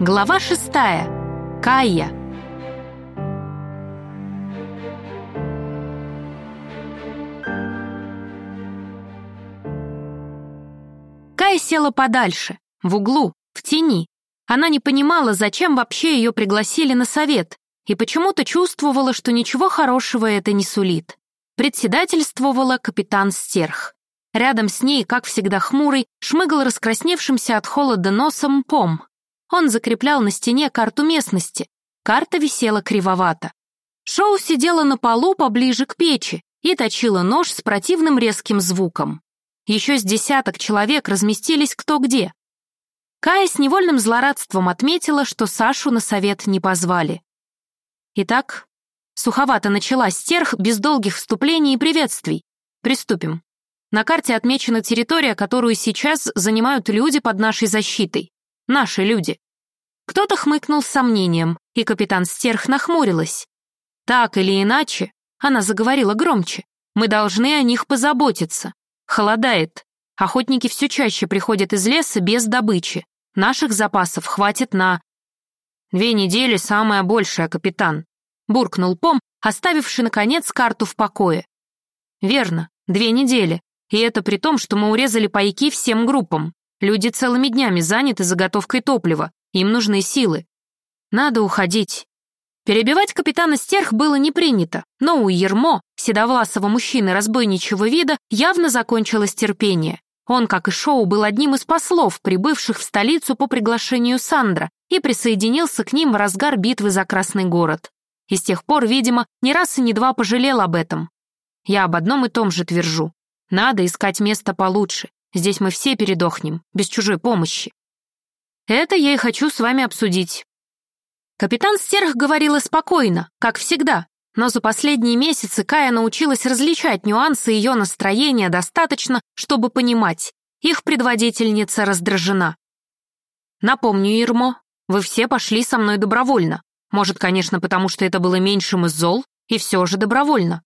Глава шестая. Кайя. Кая села подальше, в углу, в тени. Она не понимала, зачем вообще ее пригласили на совет, и почему-то чувствовала, что ничего хорошего это не сулит. Председательствовала капитан Стерх. Рядом с ней, как всегда хмурый, шмыгал раскрасневшимся от холода носом пом. Он закреплял на стене карту местности. Карта висела кривовато. Шоу сидела на полу поближе к печи и точила нож с противным резким звуком. Еще с десяток человек разместились кто где. Кая с невольным злорадством отметила, что Сашу на совет не позвали. Итак, суховато начала стерх без долгих вступлений и приветствий. Приступим. На карте отмечена территория, которую сейчас занимают люди под нашей защитой. Наши люди. Кто-то хмыкнул с сомнением, и капитан Стерх нахмурилась. Так или иначе, она заговорила громче, мы должны о них позаботиться. Холодает. Охотники все чаще приходят из леса без добычи. Наших запасов хватит на... Две недели самое большее, капитан. Буркнул Пом, оставивший, наконец, карту в покое. Верно, две недели. И это при том, что мы урезали пайки всем группам. Люди целыми днями заняты заготовкой топлива. Им нужны силы. Надо уходить. Перебивать капитана Стерх было не принято, но у Ермо, седовласого мужчины разбойничего вида, явно закончилось терпение. Он, как и Шоу, был одним из послов, прибывших в столицу по приглашению Сандра, и присоединился к ним в разгар битвы за Красный город. И с тех пор, видимо, ни раз и ни два пожалел об этом. Я об одном и том же твержу. Надо искать место получше. Здесь мы все передохнем, без чужой помощи. Это я и хочу с вами обсудить. Капитан Стерх говорила спокойно, как всегда, но за последние месяцы Кая научилась различать нюансы ее настроения достаточно, чтобы понимать, их предводительница раздражена. Напомню, Ирмо, вы все пошли со мной добровольно. Может, конечно, потому что это было меньшим из зол, и все же добровольно.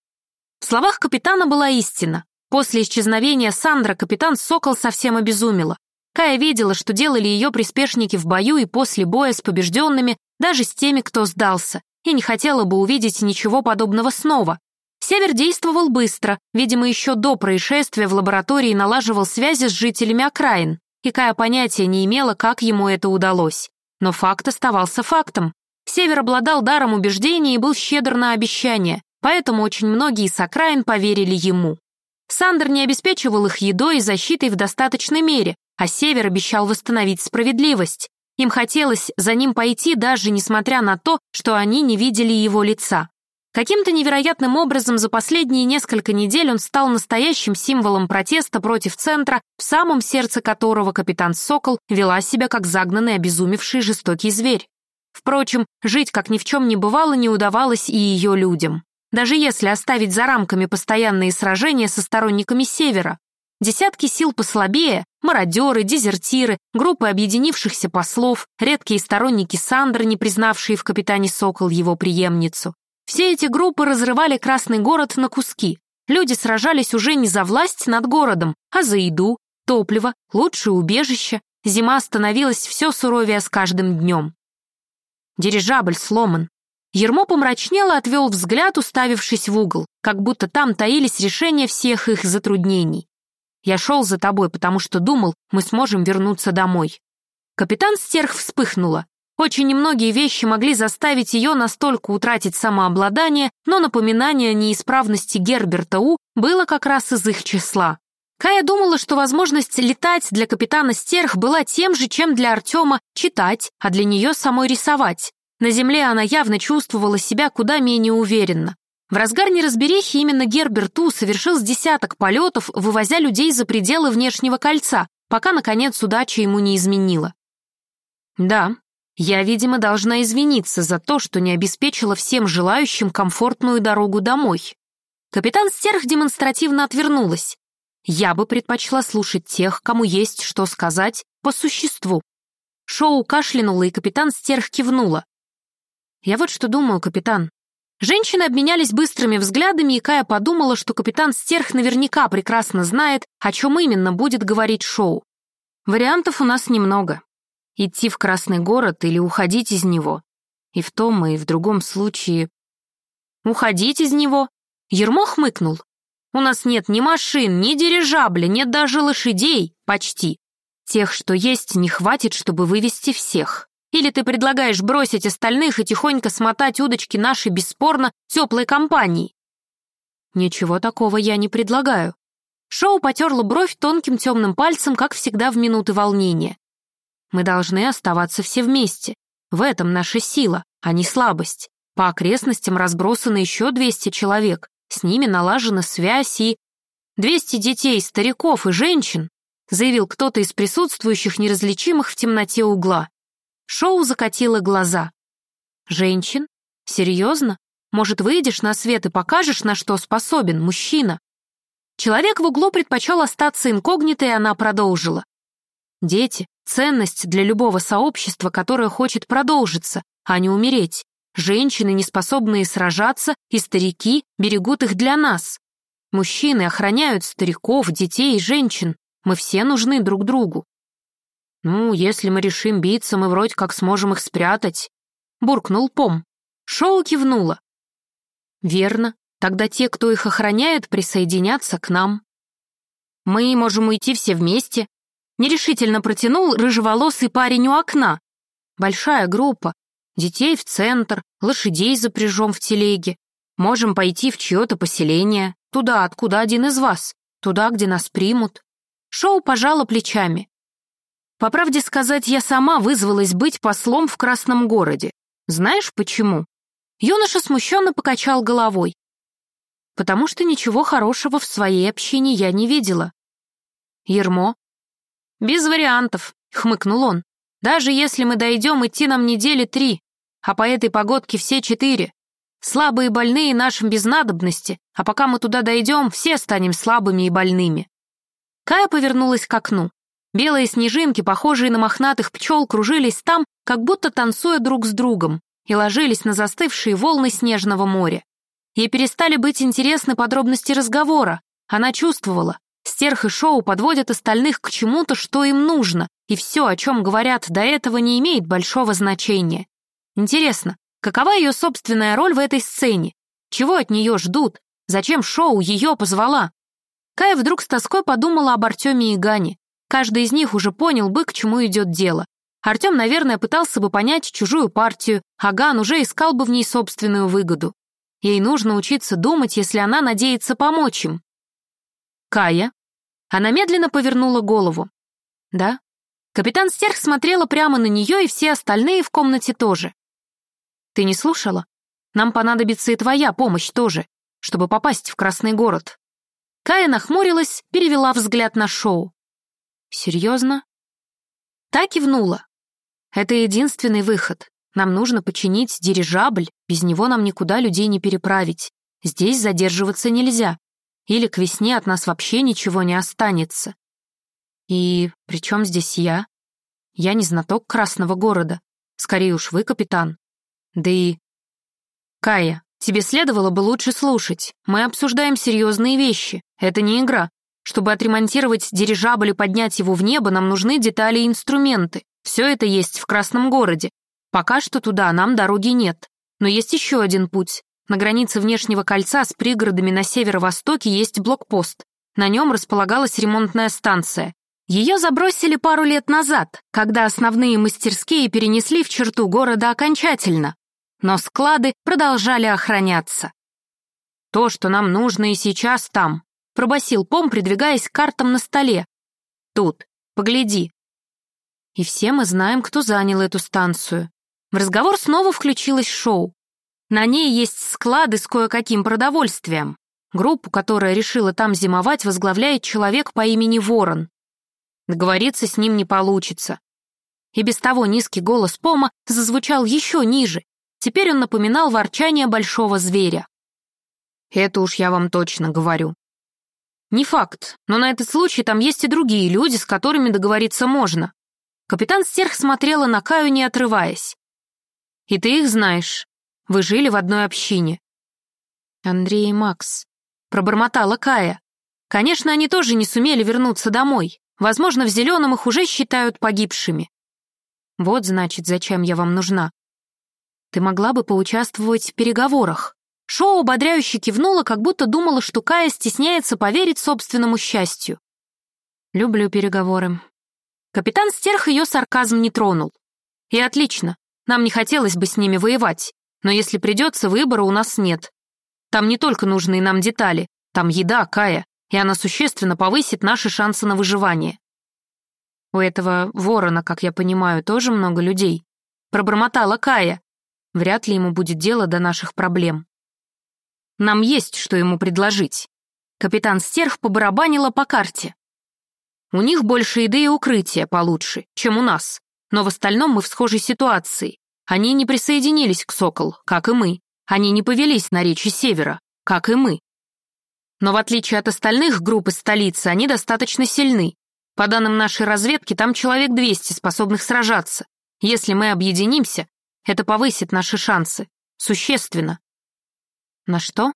В словах капитана была истина. После исчезновения Сандра капитан Сокол совсем обезумела. Кая видела, что делали ее приспешники в бою и после боя с побежденными, даже с теми, кто сдался, и не хотела бы увидеть ничего подобного снова. Север действовал быстро, видимо, еще до происшествия в лаборатории налаживал связи с жителями окраин, и Кая понятия не имела, как ему это удалось. Но факт оставался фактом. Север обладал даром убеждения и был щедр на обещания, поэтому очень многие с окраин поверили ему. Сандер не обеспечивал их едой и защитой в достаточной мере, а Север обещал восстановить справедливость. Им хотелось за ним пойти, даже несмотря на то, что они не видели его лица. Каким-то невероятным образом за последние несколько недель он стал настоящим символом протеста против центра, в самом сердце которого капитан Сокол вела себя как загнанный, обезумевший жестокий зверь. Впрочем, жить как ни в чем не бывало не удавалось и ее людям даже если оставить за рамками постоянные сражения со сторонниками Севера. Десятки сил послабее, мародеры, дезертиры, группы объединившихся послов, редкие сторонники Сандра, не признавшие в капитане Сокол его преемницу. Все эти группы разрывали Красный город на куски. Люди сражались уже не за власть над городом, а за еду, топливо, лучшее убежище. Зима становилась все суровее с каждым днем. Дирижабль сломан, Ермо помрачнело отвел взгляд, уставившись в угол, как будто там таились решения всех их затруднений. «Я шел за тобой, потому что думал, мы сможем вернуться домой». Капитан Стерх вспыхнула. Очень немногие вещи могли заставить ее настолько утратить самообладание, но напоминание о неисправности Герберта У было как раз из их числа. Кая думала, что возможность летать для капитана Стерх была тем же, чем для Артема читать, а для нее самой рисовать. На земле она явно чувствовала себя куда менее уверенно. В разгар неразберихи именно Герберт У совершил с десяток полетов, вывозя людей за пределы внешнего кольца, пока, наконец, удача ему не изменила. Да, я, видимо, должна извиниться за то, что не обеспечила всем желающим комфортную дорогу домой. Капитан Стерх демонстративно отвернулась. Я бы предпочла слушать тех, кому есть что сказать по существу. Шоу кашлянула, и капитан Стерх кивнула. «Я вот что думаю, капитан». Женщины обменялись быстрыми взглядами, и Кая подумала, что капитан Стерх наверняка прекрасно знает, о чем именно будет говорить шоу. Вариантов у нас немного. Идти в Красный город или уходить из него. И в том, и в другом случае... Уходить из него? Ермо хмыкнул. У нас нет ни машин, ни дирижабля, нет даже лошадей, почти. Тех, что есть, не хватит, чтобы вывести всех. Или ты предлагаешь бросить остальных и тихонько смотать удочки нашей, бесспорно, теплой компании? Ничего такого я не предлагаю. Шоу потерла бровь тонким темным пальцем, как всегда в минуты волнения. Мы должны оставаться все вместе. В этом наша сила, а не слабость. По окрестностям разбросаны еще 200 человек. С ними налажена связь и... «Двести детей, стариков и женщин», заявил кто-то из присутствующих неразличимых в темноте угла. Шоу закатило глаза. «Женщин? Серьезно? Может, выйдешь на свет и покажешь, на что способен мужчина?» Человек в углу предпочел остаться инкогнито, и она продолжила. «Дети — ценность для любого сообщества, которое хочет продолжиться, а не умереть. Женщины, не способные сражаться, и старики берегут их для нас. Мужчины охраняют стариков, детей и женщин. Мы все нужны друг другу. Ну, если мы решим биться, мы вроде как сможем их спрятать. Буркнул Пом. Шоу кивнула. Верно. Тогда те, кто их охраняет, присоединятся к нам. Мы можем уйти все вместе. Нерешительно протянул рыжеволосый парень у окна. Большая группа, детей в центр, лошадей запряжем в телеге. Можем пойти в чье-то поселение, туда, откуда один из вас, туда, где нас примут». Шоу пожала плечами. «По правде сказать, я сама вызвалась быть послом в Красном городе. Знаешь почему?» Юноша смущенно покачал головой. «Потому что ничего хорошего в своей общине я не видела». «Ермо?» «Без вариантов», — хмыкнул он. «Даже если мы дойдем, идти нам недели три а по этой погодке все четыре. Слабые и больные нашим без надобности, а пока мы туда дойдем, все станем слабыми и больными». Кая повернулась к окну. Белые снежинки, похожие на мохнатых пчел, кружились там, как будто танцуя друг с другом, и ложились на застывшие волны снежного моря. Ей перестали быть интересны подробности разговора. Она чувствовала, Стерх и Шоу подводят остальных к чему-то, что им нужно, и все, о чем говорят до этого, не имеет большого значения. Интересно, какова ее собственная роль в этой сцене? Чего от нее ждут? Зачем шоу ее позвала? Кая вдруг с тоской подумала об Артеме и Гане. Каждый из них уже понял бы, к чему идет дело. Артем, наверное, пытался бы понять чужую партию, а Ган уже искал бы в ней собственную выгоду. Ей нужно учиться думать, если она надеется помочь им. Кая. Она медленно повернула голову. Да. Капитан Стерх смотрела прямо на нее, и все остальные в комнате тоже. Ты не слушала? Нам понадобится и твоя помощь тоже, чтобы попасть в Красный город». Кая нахмурилась, перевела взгляд на шоу. «Серьезно?» Та кивнула. «Это единственный выход. Нам нужно починить дирижабль, без него нам никуда людей не переправить. Здесь задерживаться нельзя. Или к весне от нас вообще ничего не останется. И при чем здесь я? Я не знаток Красного города. Скорее уж вы, капитан. Да и... Кая, тебе следовало бы лучше слушать. Мы обсуждаем серьезные вещи. Это не игра. Чтобы отремонтировать дирижабль и поднять его в небо, нам нужны детали и инструменты. Все это есть в Красном городе. Пока что туда нам дороги нет. Но есть еще один путь. На границе внешнего кольца с пригородами на северо-востоке есть блокпост. На нем располагалась ремонтная станция. Ее забросили пару лет назад, когда основные мастерские перенесли в черту города окончательно, но склады продолжали охраняться. «То, что нам нужно и сейчас там», — пробасил Пом, придвигаясь к картам на столе. «Тут, погляди». И все мы знаем, кто занял эту станцию. В разговор снова включилось шоу. На ней есть склады с кое-каким продовольствием. Группу, которая решила там зимовать, возглавляет человек по имени Ворон. Договориться с ним не получится. И без того низкий голос Пома зазвучал еще ниже. Теперь он напоминал ворчание большого зверя. Это уж я вам точно говорю. Не факт, но на этот случай там есть и другие люди, с которыми договориться можно. Капитан Стерх смотрела на Каю, не отрываясь. И ты их знаешь. Вы жили в одной общине. Андрей и Макс. Пробормотала Кая. Конечно, они тоже не сумели вернуться домой. Возможно, в Зеленом их уже считают погибшими. Вот, значит, зачем я вам нужна. Ты могла бы поучаствовать в переговорах. Шоу ободряюще кивнула, как будто думала, что Кая стесняется поверить собственному счастью. Люблю переговоры. Капитан Стерх ее сарказм не тронул. И отлично, нам не хотелось бы с ними воевать, но если придется, выбора у нас нет. Там не только нужные нам детали, там еда, Кая, и она существенно повысит наши шансы на выживание. У этого ворона, как я понимаю, тоже много людей. Пробормотала Кая. Вряд ли ему будет дело до наших проблем. Нам есть, что ему предложить. Капитан Стерх побарабанила по карте. У них больше еды и укрытия получше, чем у нас. Но в остальном мы в схожей ситуации. Они не присоединились к Сокол, как и мы. Они не повелись на речи Севера, как и мы. Но в отличие от остальных групп из столицы, они достаточно сильны. По данным нашей разведки, там человек 200, способных сражаться. Если мы объединимся, это повысит наши шансы. Существенно. На что?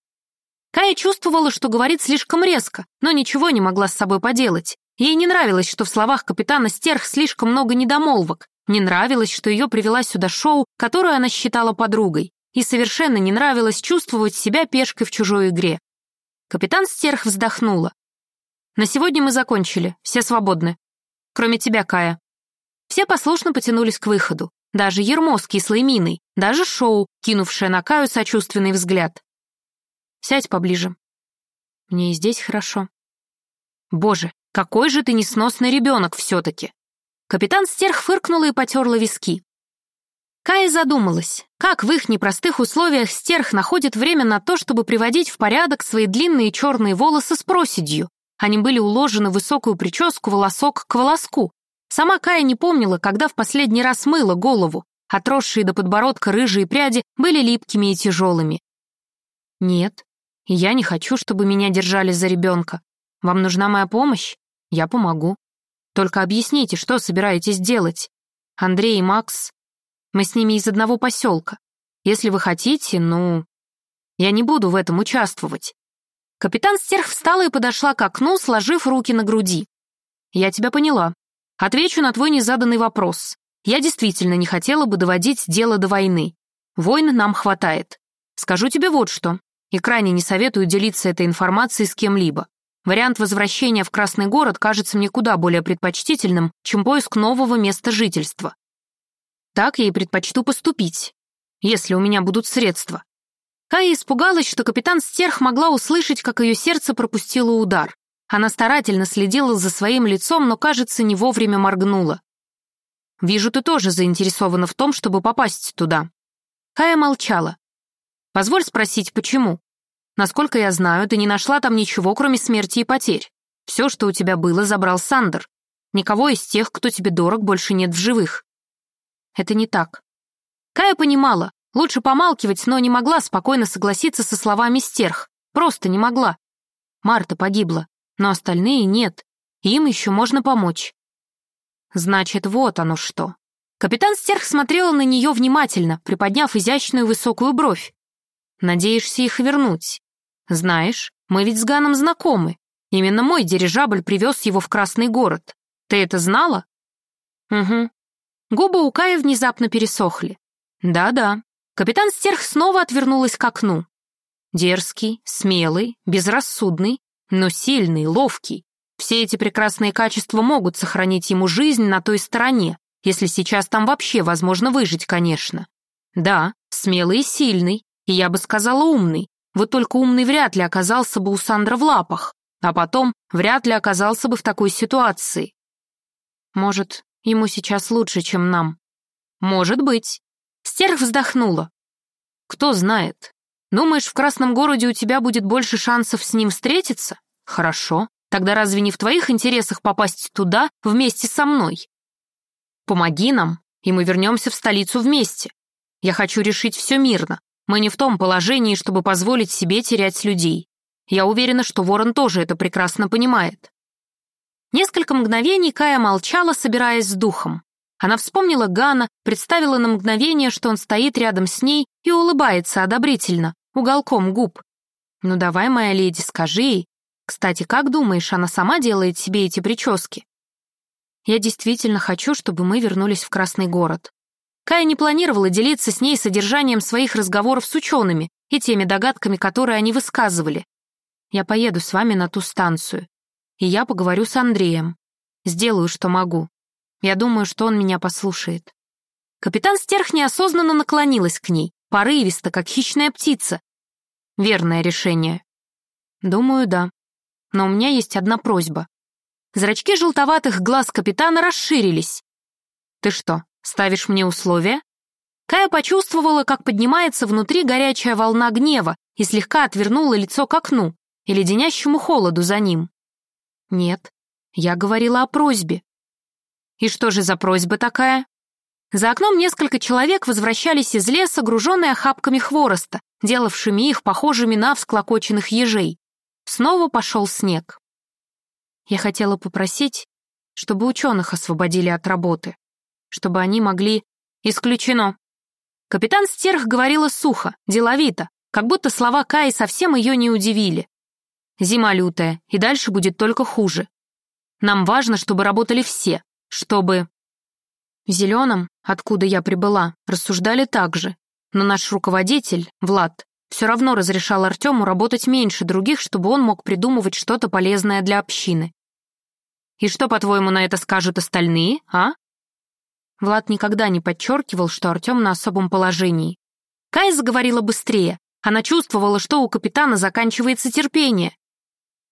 Кая чувствовала, что говорит слишком резко, но ничего не могла с собой поделать. Ей не нравилось, что в словах капитана Стерх слишком много недомолвок. Не нравилось, что ее привела сюда шоу, которую она считала подругой. И совершенно не нравилось чувствовать себя пешкой в чужой игре. Капитан Стерх вздохнула. «На сегодня мы закончили, все свободны. Кроме тебя, Кая». Все послушно потянулись к выходу. Даже Ермо с кислой миной, даже Шоу, кинувшая на Каю сочувственный взгляд. Сядь поближе. Мне и здесь хорошо. Боже, какой же ты несносный ребенок все-таки. Капитан Стерх фыркнула и потерла виски. Кая задумалась, как в их непростых условиях Стерх находит время на то, чтобы приводить в порядок свои длинные черные волосы с проседью. Они были уложены в высокую прическу волосок к волоску. Сама Кая не помнила, когда в последний раз мыла голову. Отросшие до подбородка рыжие пряди были липкими и тяжелыми. Нет, я не хочу, чтобы меня держали за ребенка. Вам нужна моя помощь? Я помогу. Только объясните, что собираетесь делать? Андрей и Макс... Мы с ними из одного поселка. Если вы хотите, ну... Я не буду в этом участвовать. Капитан Стерх встала и подошла к окну, сложив руки на груди. Я тебя поняла. Отвечу на твой незаданный вопрос. Я действительно не хотела бы доводить дело до войны. Войн нам хватает. Скажу тебе вот что и крайне не советую делиться этой информацией с кем-либо. Вариант возвращения в Красный город кажется мне куда более предпочтительным, чем поиск нового места жительства. Так я и предпочту поступить, если у меня будут средства. Кая испугалась, что капитан Стерх могла услышать, как ее сердце пропустило удар. Она старательно следила за своим лицом, но, кажется, не вовремя моргнула. «Вижу, ты тоже заинтересована в том, чтобы попасть туда». Кая молчала. Позволь спросить, почему? Насколько я знаю, ты не нашла там ничего, кроме смерти и потерь. Все, что у тебя было, забрал Сандер. Никого из тех, кто тебе дорог, больше нет в живых. Это не так. Кая понимала, лучше помалкивать, но не могла спокойно согласиться со словами стерх. Просто не могла. Марта погибла, но остальные нет, им еще можно помочь. Значит, вот оно что. Капитан Стерх смотрела на нее внимательно, приподняв изящную высокую бровь. Надеешься их вернуть? Знаешь, мы ведь с Ганом знакомы. Именно мой дирижабль привез его в Красный город. Ты это знала? Угу. Губы у Кая внезапно пересохли. Да-да. Капитан Стерх снова отвернулась к окну. Дерзкий, смелый, безрассудный, но сильный, ловкий. Все эти прекрасные качества могут сохранить ему жизнь на той стороне, если сейчас там вообще возможно выжить, конечно. Да, смелый и сильный, и я бы сказала умный. Вот только умный вряд ли оказался бы у Сандра в лапах, а потом вряд ли оказался бы в такой ситуации. Может, ему сейчас лучше, чем нам? Может быть. Стерх вздохнула. Кто знает. Думаешь, в Красном городе у тебя будет больше шансов с ним встретиться? Хорошо. Тогда разве не в твоих интересах попасть туда вместе со мной? Помоги нам, и мы вернемся в столицу вместе. Я хочу решить все мирно, мы не в том положении, чтобы позволить себе терять людей. Я уверена, что Ворон тоже это прекрасно понимает. Несколько мгновений Кая молчала, собираясь с духом. Она вспомнила Гана, представила на мгновение, что он стоит рядом с ней и улыбается одобрительно, уголком губ. «Ну давай, моя леди, скажи ей. Кстати, как думаешь, она сама делает себе эти прически?» Я действительно хочу, чтобы мы вернулись в Красный город. Кая не планировала делиться с ней содержанием своих разговоров с учеными и теми догадками, которые они высказывали. Я поеду с вами на ту станцию, и я поговорю с Андреем. Сделаю, что могу. Я думаю, что он меня послушает. Капитан Стерх неосознанно наклонилась к ней, порывисто, как хищная птица. Верное решение. Думаю, да. Но у меня есть одна просьба. Зрачки желтоватых глаз капитана расширились. «Ты что, ставишь мне условия?» Кая почувствовала, как поднимается внутри горячая волна гнева и слегка отвернула лицо к окну и леденящему холоду за ним. «Нет, я говорила о просьбе». «И что же за просьба такая?» За окном несколько человек возвращались из леса, груженные охапками хвороста, делавшими их похожими на всклокоченных ежей. Снова пошел снег. Я хотела попросить, чтобы ученых освободили от работы, чтобы они могли... Исключено. Капитан Стерх говорила сухо, деловито, как будто слова Каи совсем ее не удивили. Зима лютая, и дальше будет только хуже. Нам важно, чтобы работали все, чтобы... В Зеленом, откуда я прибыла, рассуждали так же, но наш руководитель, Влад, все равно разрешал Артему работать меньше других, чтобы он мог придумывать что-то полезное для общины. И что, по-твоему, на это скажут остальные, а? Влад никогда не подчеркивал, что Артем на особом положении. Кая заговорила быстрее. Она чувствовала, что у капитана заканчивается терпение.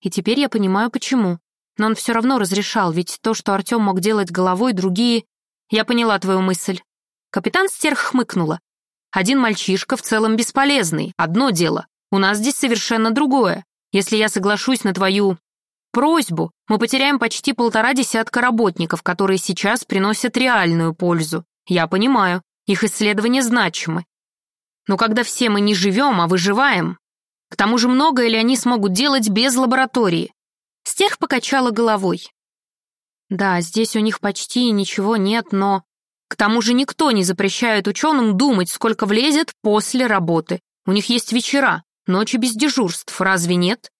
И теперь я понимаю, почему. Но он все равно разрешал, ведь то, что Артем мог делать головой, другие... Я поняла твою мысль. Капитан Стерх хмыкнула. Один мальчишка в целом бесполезный, одно дело. У нас здесь совершенно другое. Если я соглашусь на твою просьбу, мы потеряем почти полтора десятка работников, которые сейчас приносят реальную пользу. Я понимаю, их исследования значимы. Но когда все мы не живем, а выживаем, к тому же многое ли они смогут делать без лаборатории? Стерх покачала головой. Да, здесь у них почти ничего нет, но... К тому же никто не запрещает ученым думать, сколько влезет после работы. У них есть вечера, ночи без дежурств, разве нет?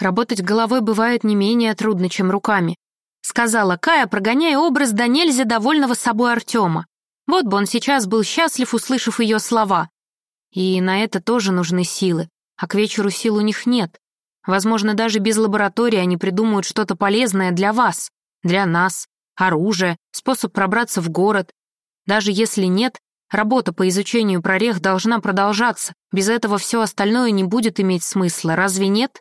Работать головой бывает не менее трудно, чем руками, сказала Кая, прогоняя образ до нельзя довольного собой Артема. Вот бы он сейчас был счастлив, услышав ее слова. И на это тоже нужны силы, а к вечеру сил у них нет. Возможно, даже без лаборатории они придумают что-то полезное для вас, для нас, оружие, способ пробраться в город. Даже если нет, работа по изучению прорех должна продолжаться. Без этого все остальное не будет иметь смысла, разве нет?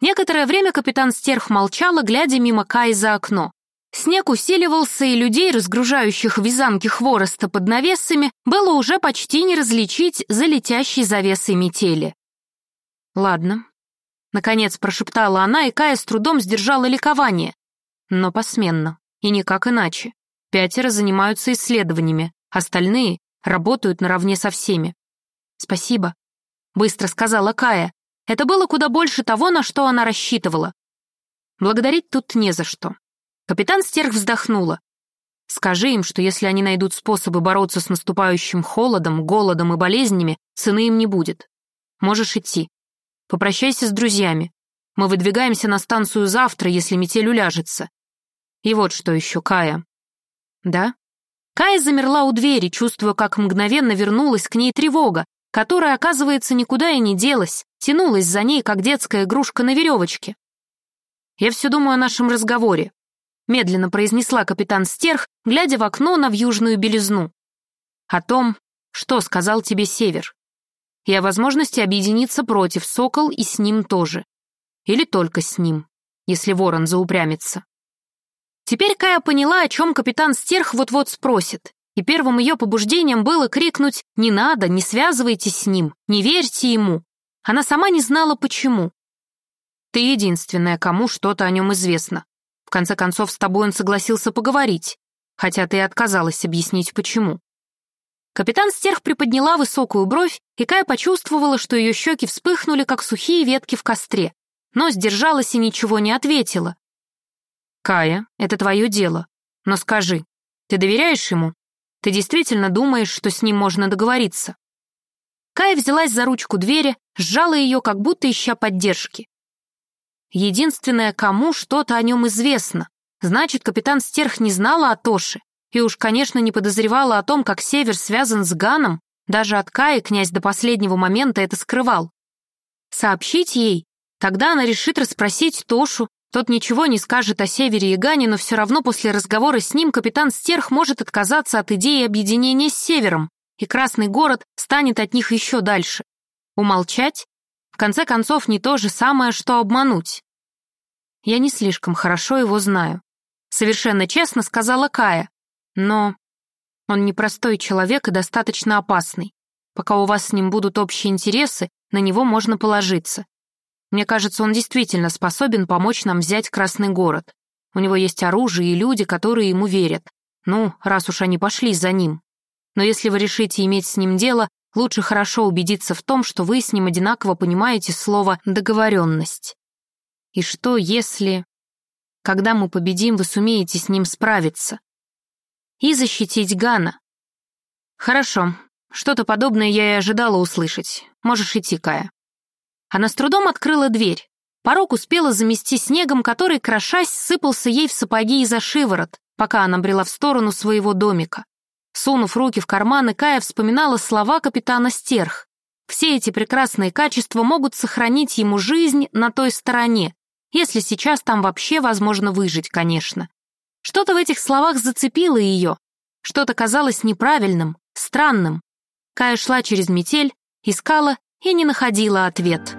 Некоторое время капитан Стерх молчала, глядя мимо Кай за окно. Снег усиливался, и людей, разгружающих вязанки хвороста под навесами, было уже почти не различить за летящей завесой метели. «Ладно», — наконец прошептала она, и Кая с трудом сдержала ликование. Но посменно. И никак иначе. Пятеро занимаются исследованиями, остальные работают наравне со всеми. «Спасибо», — быстро сказала Кая. Это было куда больше того, на что она рассчитывала. Благодарить тут не за что. Капитан Стерх вздохнула. Скажи им, что если они найдут способы бороться с наступающим холодом, голодом и болезнями, цены им не будет. Можешь идти. Попрощайся с друзьями. Мы выдвигаемся на станцию завтра, если метель уляжется. И вот что еще, Кая. Да? Кая замерла у двери, чувствуя, как мгновенно вернулась к ней тревога, которая, оказывается, никуда и не делась, тянулась за ней, как детская игрушка на веревочке. «Я все думаю о нашем разговоре», — медленно произнесла капитан Стерх, глядя в окно на вьюжную белизну. «О том, что сказал тебе Север. И о возможности объединиться против Сокол и с ним тоже. Или только с ним, если ворон заупрямится. Теперь Кая поняла, о чем капитан Стерх вот-вот спросит, и первым ее побуждением было крикнуть «Не надо, не связывайтесь с ним, не верьте ему». Она сама не знала, почему. «Ты единственная, кому что-то о нем известно. В конце концов, с тобой он согласился поговорить, хотя ты и отказалась объяснить, почему». Капитан Стерх приподняла высокую бровь, и Кая почувствовала, что ее щеки вспыхнули, как сухие ветки в костре, но сдержалась и ничего не ответила, «Кая, это твое дело. Но скажи, ты доверяешь ему? Ты действительно думаешь, что с ним можно договориться?» Кая взялась за ручку двери, сжала ее, как будто ища поддержки. Единственное, кому что-то о нем известно. Значит, капитан Стерх не знала о Тоше и уж, конечно, не подозревала о том, как Север связан с Ганом, даже от Каи князь до последнего момента это скрывал. Сообщить ей? Тогда она решит расспросить Тошу, тот ничего не скажет о Севере и Гане, но все равно после разговора с ним капитан Стерх может отказаться от идеи объединения с Севером, и Красный город станет от них еще дальше. Умолчать? В конце концов, не то же самое, что обмануть. Я не слишком хорошо его знаю. Совершенно честно сказала Кая. Но он непростой человек и достаточно опасный. Пока у вас с ним будут общие интересы, на него можно положиться. Мне кажется, он действительно способен помочь нам взять Красный город. У него есть оружие и люди, которые ему верят. Ну, раз уж они пошли за ним. Но если вы решите иметь с ним дело, лучше хорошо убедиться в том, что вы с ним одинаково понимаете слово «договоренность». И что, если... Когда мы победим, вы сумеете с ним справиться? И защитить Гана. Хорошо, что-то подобное я и ожидала услышать. Можешь идти, Кая. Она с трудом открыла дверь. Порог успела замести снегом, который, крошась, сыпался ей в сапоги и за шиворот, пока она брела в сторону своего домика. Сунув руки в карманы, Кая вспоминала слова капитана Стерх. Все эти прекрасные качества могут сохранить ему жизнь на той стороне, если сейчас там вообще возможно выжить, конечно. Что-то в этих словах зацепило ее, что-то казалось неправильным, странным. Кая шла через метель, искала и не находила ответ.